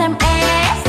SMS